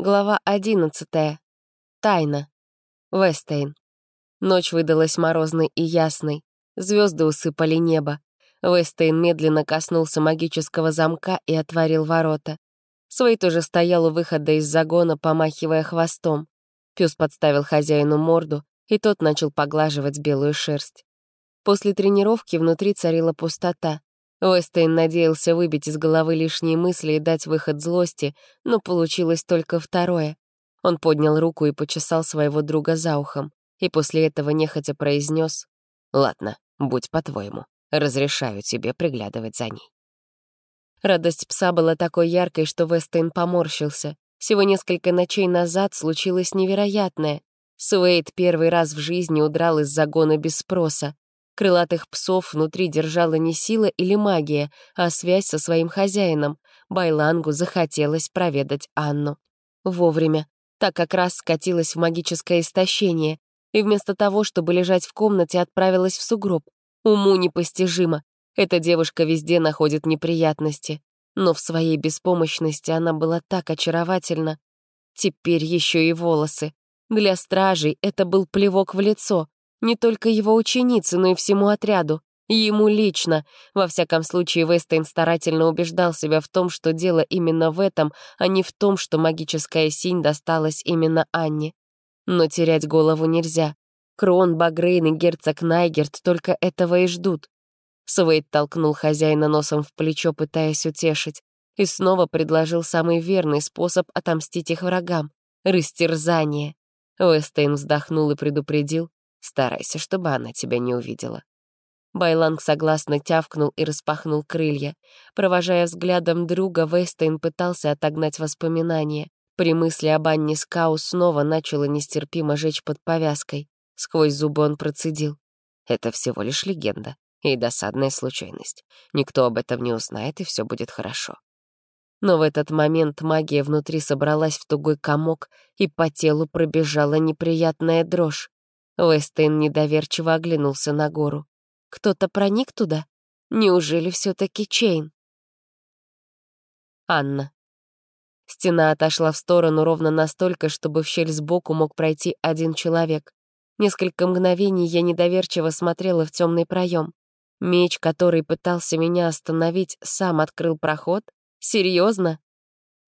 Глава одиннадцатая. Тайна. Вестейн. Ночь выдалась морозной и ясной. Звезды усыпали небо. Вестейн медленно коснулся магического замка и отворил ворота. Свейд уже стоял у выхода из загона, помахивая хвостом. Пес подставил хозяину морду, и тот начал поглаживать белую шерсть. После тренировки внутри царила пустота. Вестейн надеялся выбить из головы лишние мысли и дать выход злости, но получилось только второе. Он поднял руку и почесал своего друга за ухом, и после этого нехотя произнес: «Ладно, будь по-твоему, разрешаю тебе приглядывать за ней». Радость пса была такой яркой, что Вестейн поморщился. Всего несколько ночей назад случилось невероятное. Суэйд первый раз в жизни удрал из загона без спроса. Крылатых псов внутри держала не сила или магия, а связь со своим хозяином. Байлангу захотелось проведать Анну. Вовремя. Так как раз скатилась в магическое истощение, и вместо того, чтобы лежать в комнате, отправилась в сугроб. Уму непостижимо. Эта девушка везде находит неприятности. Но в своей беспомощности она была так очаровательна. Теперь еще и волосы. Для стражей это был плевок в лицо. Не только его ученице, но и всему отряду. Ему лично. Во всяком случае, Вестейн старательно убеждал себя в том, что дело именно в этом, а не в том, что магическая синь досталась именно Анне. Но терять голову нельзя. Крон, Багрейн и герцог Найгерт только этого и ждут. Свейд толкнул хозяина носом в плечо, пытаясь утешить, и снова предложил самый верный способ отомстить их врагам — растерзание. Вестейн вздохнул и предупредил, Старайся, чтобы она тебя не увидела». Байланг согласно тявкнул и распахнул крылья. Провожая взглядом друга, Вестейн пытался отогнать воспоминания. При мысли об Анне Скау снова начало нестерпимо жечь под повязкой. Сквозь зубы он процедил. «Это всего лишь легенда и досадная случайность. Никто об этом не узнает, и все будет хорошо». Но в этот момент магия внутри собралась в тугой комок, и по телу пробежала неприятная дрожь. Вестейн недоверчиво оглянулся на гору. Кто-то проник туда? Неужели все таки Чейн? Анна. Стена отошла в сторону ровно настолько, чтобы в щель сбоку мог пройти один человек. Несколько мгновений я недоверчиво смотрела в темный проем. Меч, который пытался меня остановить, сам открыл проход? Серьезно?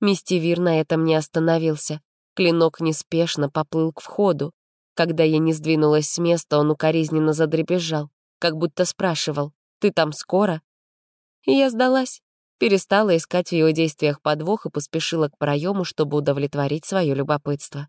Мистивир на этом не остановился. Клинок неспешно поплыл к входу. Когда я не сдвинулась с места, он укоризненно задребезжал, как будто спрашивал, «Ты там скоро?» И я сдалась, перестала искать в его действиях подвох и поспешила к проему, чтобы удовлетворить свое любопытство.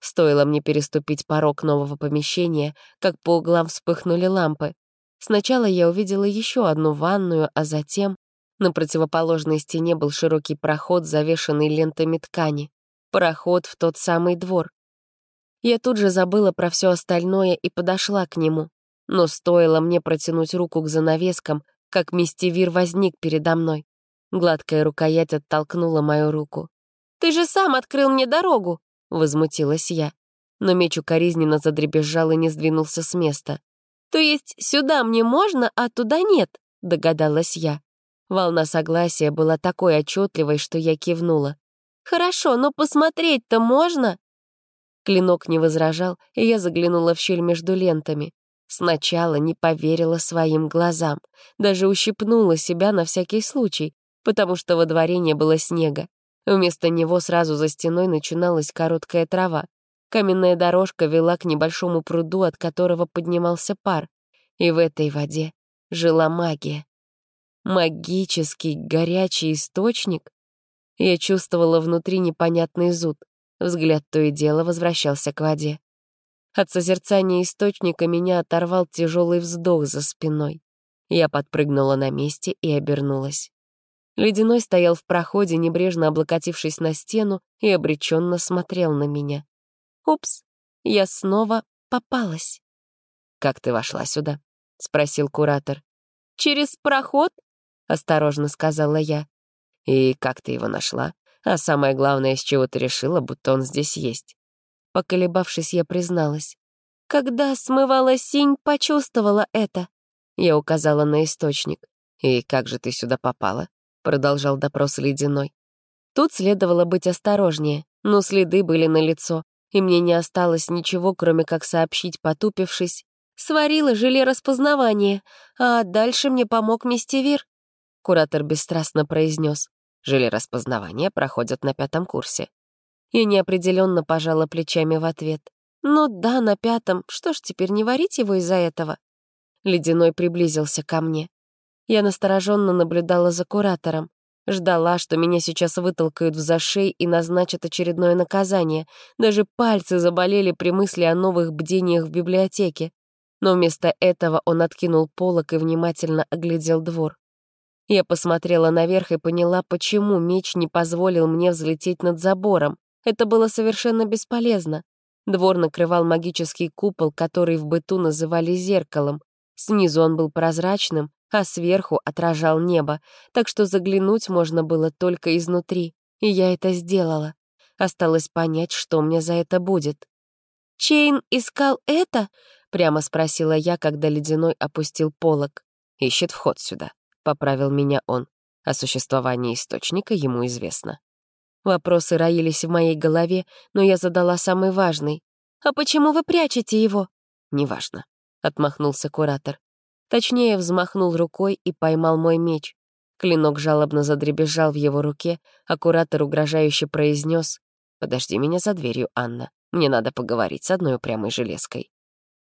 Стоило мне переступить порог нового помещения, как по углам вспыхнули лампы. Сначала я увидела еще одну ванную, а затем на противоположной стене был широкий проход, завешанный лентами ткани. Проход в тот самый двор. Я тут же забыла про все остальное и подошла к нему. Но стоило мне протянуть руку к занавескам, как мистевир возник передо мной. Гладкая рукоять оттолкнула мою руку. «Ты же сам открыл мне дорогу!» — возмутилась я. Но меч укоризненно задребезжал и не сдвинулся с места. «То есть сюда мне можно, а туда нет?» — догадалась я. Волна согласия была такой отчетливой, что я кивнула. «Хорошо, но посмотреть-то можно?» Клинок не возражал, и я заглянула в щель между лентами. Сначала не поверила своим глазам, даже ущипнула себя на всякий случай, потому что во дворе не было снега. Вместо него сразу за стеной начиналась короткая трава. Каменная дорожка вела к небольшому пруду, от которого поднимался пар. И в этой воде жила магия. Магический горячий источник? Я чувствовала внутри непонятный зуд. Взгляд то и дело возвращался к воде. От созерцания источника меня оторвал тяжелый вздох за спиной. Я подпрыгнула на месте и обернулась. Ледяной стоял в проходе, небрежно облокотившись на стену, и обреченно смотрел на меня. «Упс, я снова попалась». «Как ты вошла сюда?» — спросил куратор. «Через проход?» — осторожно сказала я. «И как ты его нашла?» А самое главное, с чего ты решила, будто он здесь есть. Поколебавшись, я призналась. Когда смывала синь, почувствовала это. Я указала на источник. «И как же ты сюда попала?» — продолжал допрос Ледяной. Тут следовало быть осторожнее. но следы были налицо, и мне не осталось ничего, кроме как сообщить, потупившись. «Сварила желе распознавания, а дальше мне помог мистевир», — куратор бесстрастно произнес. «Желе распознавания проходят на пятом курсе». Я неопределенно пожала плечами в ответ. «Ну да, на пятом. Что ж, теперь не варить его из-за этого?» Ледяной приблизился ко мне. Я настороженно наблюдала за куратором. Ждала, что меня сейчас вытолкают в зашей и назначат очередное наказание. Даже пальцы заболели при мысли о новых бдениях в библиотеке. Но вместо этого он откинул полок и внимательно оглядел двор. Я посмотрела наверх и поняла, почему меч не позволил мне взлететь над забором. Это было совершенно бесполезно. Двор накрывал магический купол, который в быту называли зеркалом. Снизу он был прозрачным, а сверху отражал небо, так что заглянуть можно было только изнутри, и я это сделала. Осталось понять, что мне за это будет. «Чейн искал это?» — прямо спросила я, когда Ледяной опустил полог. «Ищет вход сюда», — поправил меня он. О существовании источника ему известно. Вопросы роились в моей голове, но я задала самый важный. «А почему вы прячете его?» «Неважно», — отмахнулся куратор. Точнее, взмахнул рукой и поймал мой меч. Клинок жалобно задребезжал в его руке, а куратор угрожающе произнес: «Подожди меня за дверью, Анна. Мне надо поговорить с одной упрямой железкой».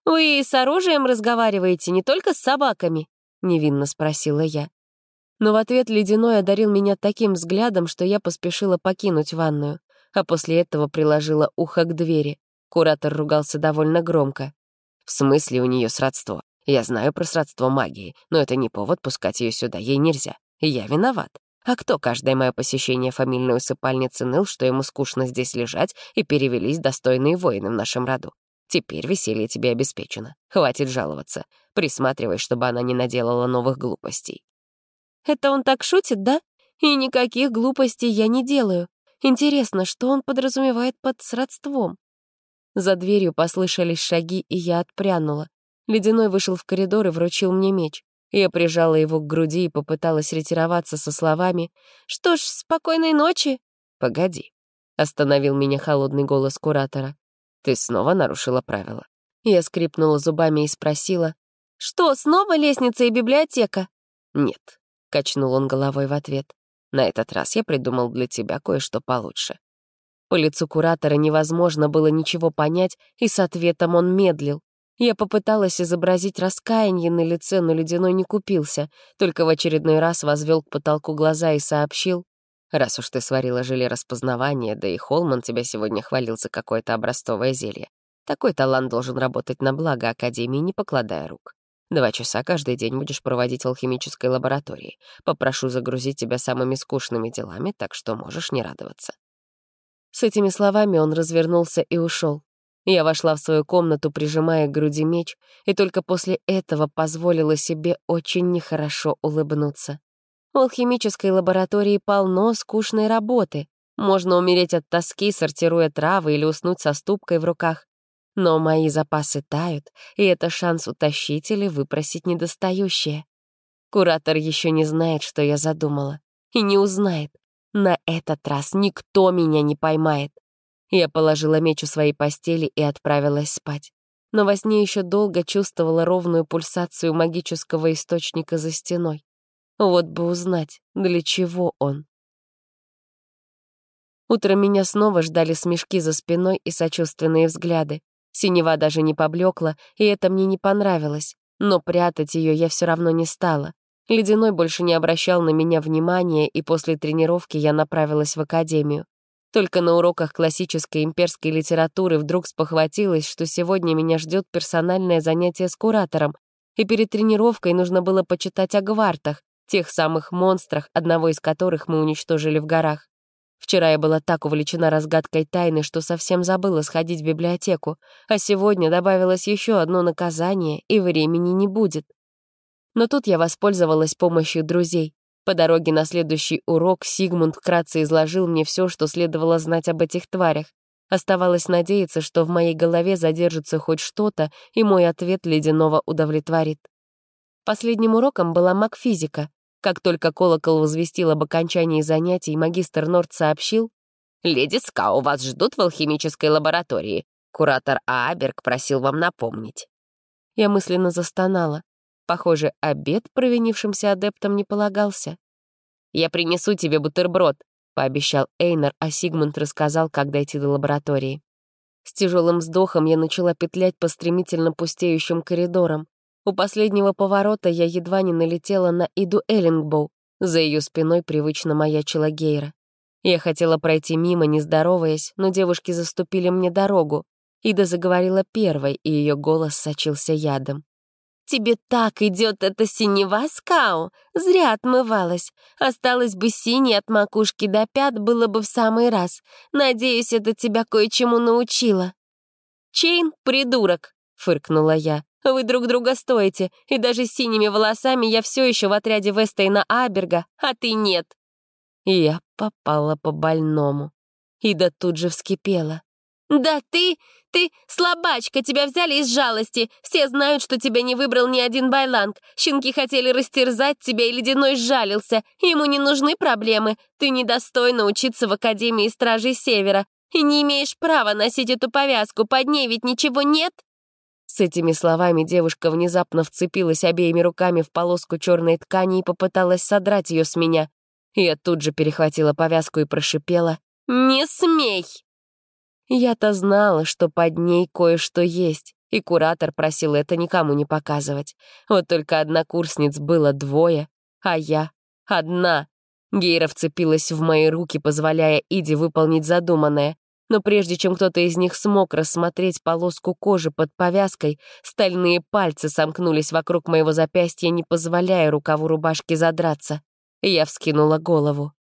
«Вы с оружием разговариваете, не только с собаками?» — невинно спросила я. Но в ответ Ледяной одарил меня таким взглядом, что я поспешила покинуть ванную, а после этого приложила ухо к двери. Куратор ругался довольно громко. «В смысле у нее сродство? Я знаю про сродство магии, но это не повод пускать ее сюда, ей нельзя. Я виноват. А кто каждое мое посещение фамильной усыпальницы ныл, что ему скучно здесь лежать, и перевелись достойные воины в нашем роду? Теперь веселье тебе обеспечено. Хватит жаловаться. Присматривай, чтобы она не наделала новых глупостей. Это он так шутит, да? И никаких глупостей я не делаю. Интересно, что он подразумевает под сродством? За дверью послышались шаги, и я отпрянула. Ледяной вышел в коридор и вручил мне меч. Я прижала его к груди и попыталась ретироваться со словами «Что ж, спокойной ночи!» «Погоди», — остановил меня холодный голос куратора. «Ты снова нарушила правила». Я скрипнула зубами и спросила «Что, снова лестница и библиотека?» «Нет», — качнул он головой в ответ. «На этот раз я придумал для тебя кое-что получше». По лицу куратора невозможно было ничего понять, и с ответом он медлил. Я попыталась изобразить раскаяние на лице, но ледяной не купился, только в очередной раз возвел к потолку глаза и сообщил, «Раз уж ты сварила желе распознавания, да и Холман тебя сегодня хвалил за какое-то образцовое зелье. Такой талант должен работать на благо Академии, не покладая рук. Два часа каждый день будешь проводить в алхимической лаборатории. Попрошу загрузить тебя самыми скучными делами, так что можешь не радоваться». С этими словами он развернулся и ушел. Я вошла в свою комнату, прижимая к груди меч, и только после этого позволила себе очень нехорошо улыбнуться. В алхимической лаборатории полно скучной работы. Можно умереть от тоски, сортируя травы или уснуть со ступкой в руках. Но мои запасы тают, и это шанс утащить или выпросить недостающее. Куратор еще не знает, что я задумала. И не узнает. На этот раз никто меня не поймает. Я положила меч у своей постели и отправилась спать. Но во сне еще долго чувствовала ровную пульсацию магического источника за стеной. Вот бы узнать, для чего он. Утром меня снова ждали смешки за спиной и сочувственные взгляды. Синева даже не поблекла, и это мне не понравилось. Но прятать ее я все равно не стала. Ледяной больше не обращал на меня внимания, и после тренировки я направилась в академию. Только на уроках классической имперской литературы вдруг спохватилась, что сегодня меня ждет персональное занятие с куратором, и перед тренировкой нужно было почитать о гвартах, тех самых монстрах, одного из которых мы уничтожили в горах. Вчера я была так увлечена разгадкой тайны, что совсем забыла сходить в библиотеку, а сегодня добавилось еще одно наказание, и времени не будет. Но тут я воспользовалась помощью друзей. По дороге на следующий урок Сигмунд вкратце изложил мне все, что следовало знать об этих тварях. Оставалось надеяться, что в моей голове задержится хоть что-то, и мой ответ ледяного удовлетворит. Последним уроком была магфизика. Как только колокол возвестил об окончании занятий, магистр Норд сообщил, «Леди Скау, вас ждут в алхимической лаборатории. Куратор Ааберг просил вам напомнить». Я мысленно застонала. Похоже, обед провинившимся адептам не полагался. «Я принесу тебе бутерброд», — пообещал Эйнар, а Сигмунд рассказал, как дойти до лаборатории. С тяжелым вздохом я начала петлять по стремительно пустеющим коридорам. У последнего поворота я едва не налетела на Иду Эллингбоу. За ее спиной привычно маячила Гейра. Я хотела пройти мимо, не здороваясь, но девушки заступили мне дорогу. Ида заговорила первой, и ее голос сочился ядом. «Тебе так идет эта синева, Скау! Зря отмывалась. Осталось бы синей от макушки до пят, было бы в самый раз. Надеюсь, это тебя кое-чему научило». «Чейн — придурок!» — фыркнула я. «Вы друг друга стоите, и даже с синими волосами я все еще в отряде Вестейна Аберга, а ты нет». Я попала по больному. Ида тут же вскипела. «Да ты, ты слабачка, тебя взяли из жалости. Все знают, что тебя не выбрал ни один байланг. Щенки хотели растерзать тебя, и Ледяной сжалился. Ему не нужны проблемы. Ты недостойна учиться в Академии Стражей Севера. И не имеешь права носить эту повязку, под ней ведь ничего нет». С этими словами девушка внезапно вцепилась обеими руками в полоску черной ткани и попыталась содрать ее с меня. Я тут же перехватила повязку и прошипела «Не смей!» Я-то знала, что под ней кое-что есть, и куратор просил это никому не показывать. Вот только однокурсниц было двое, а я — одна. Гейра вцепилась в мои руки, позволяя Иде выполнить задуманное. Но прежде чем кто-то из них смог рассмотреть полоску кожи под повязкой, стальные пальцы сомкнулись вокруг моего запястья, не позволяя рукаву рубашки задраться. Я вскинула голову.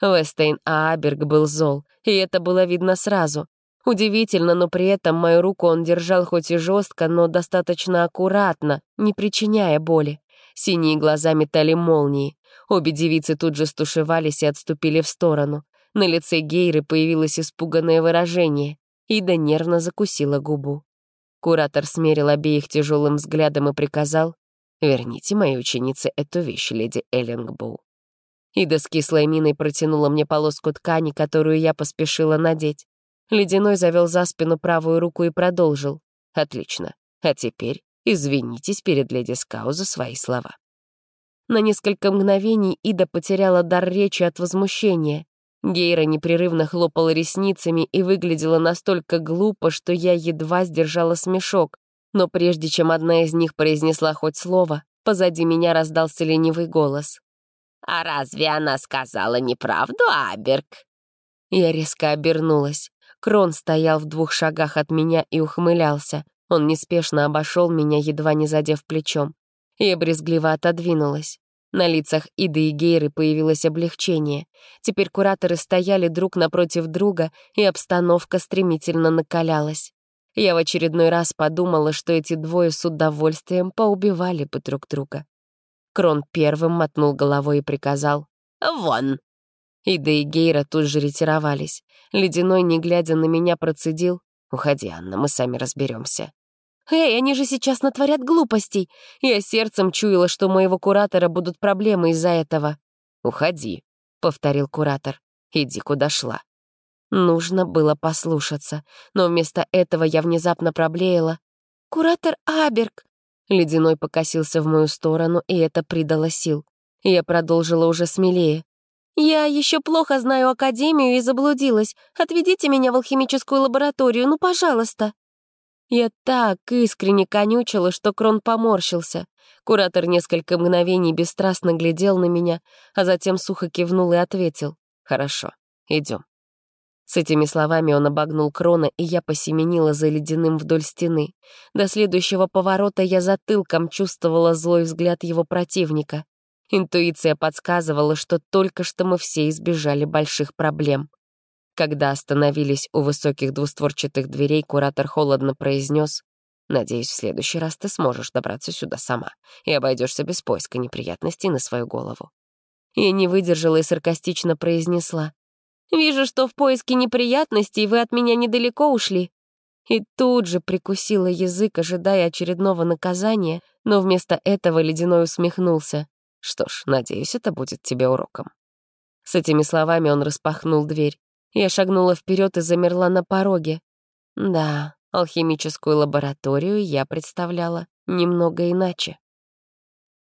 Вестейн Ааберг был зол, и это было видно сразу. Удивительно, но при этом мою руку он держал хоть и жестко, но достаточно аккуратно, не причиняя боли. Синие глаза метали молнии. Обе девицы тут же стушевались и отступили в сторону. На лице Гейры появилось испуганное выражение. Ида нервно закусила губу. Куратор смерил обеих тяжелым взглядом и приказал «Верните моей ученице эту вещь, леди Эллингбоу». Ида с кислой миной протянула мне полоску ткани, которую я поспешила надеть. Ледяной завел за спину правую руку и продолжил. «Отлично. А теперь извинитесь перед леди Скау за свои слова». На несколько мгновений Ида потеряла дар речи от возмущения. Гейра непрерывно хлопала ресницами и выглядела настолько глупо, что я едва сдержала смешок. Но прежде чем одна из них произнесла хоть слово, позади меня раздался ленивый голос. «А разве она сказала неправду, Аберг?» Я резко обернулась. Крон стоял в двух шагах от меня и ухмылялся. Он неспешно обошел меня, едва не задев плечом. Я брезгливо отодвинулась. На лицах Иды и Гейры появилось облегчение. Теперь кураторы стояли друг напротив друга, и обстановка стремительно накалялась. Я в очередной раз подумала, что эти двое с удовольствием поубивали бы друг друга. Крон первым мотнул головой и приказал «Вон!». Ида и Гейра тут же ретировались. Ледяной, не глядя на меня, процедил. «Уходи, Анна, мы сами разберемся. «Эй, они же сейчас натворят глупостей!» Я сердцем чуяла, что у моего куратора будут проблемы из-за этого. «Уходи», — повторил куратор. «Иди, куда шла». Нужно было послушаться, но вместо этого я внезапно проблеяла. «Куратор Аберг!» Ледяной покосился в мою сторону, и это придало сил. Я продолжила уже смелее. «Я еще плохо знаю Академию и заблудилась. Отведите меня в алхимическую лабораторию, ну, пожалуйста». Я так искренне конючила, что Крон поморщился. Куратор несколько мгновений бесстрастно глядел на меня, а затем сухо кивнул и ответил. «Хорошо, идем. С этими словами он обогнул Крона, и я посеменила за ледяным вдоль стены. До следующего поворота я затылком чувствовала злой взгляд его противника. Интуиция подсказывала, что только что мы все избежали больших проблем. Когда остановились у высоких двустворчатых дверей, куратор холодно произнес «Надеюсь, в следующий раз ты сможешь добраться сюда сама и обойдешься без поиска неприятностей на свою голову». Я не выдержала и саркастично произнесла «Вижу, что в поиске неприятностей вы от меня недалеко ушли». И тут же прикусила язык, ожидая очередного наказания, но вместо этого Ледяной усмехнулся. Что ж, надеюсь, это будет тебе уроком. С этими словами он распахнул дверь. Я шагнула вперед и замерла на пороге. Да, алхимическую лабораторию я представляла немного иначе.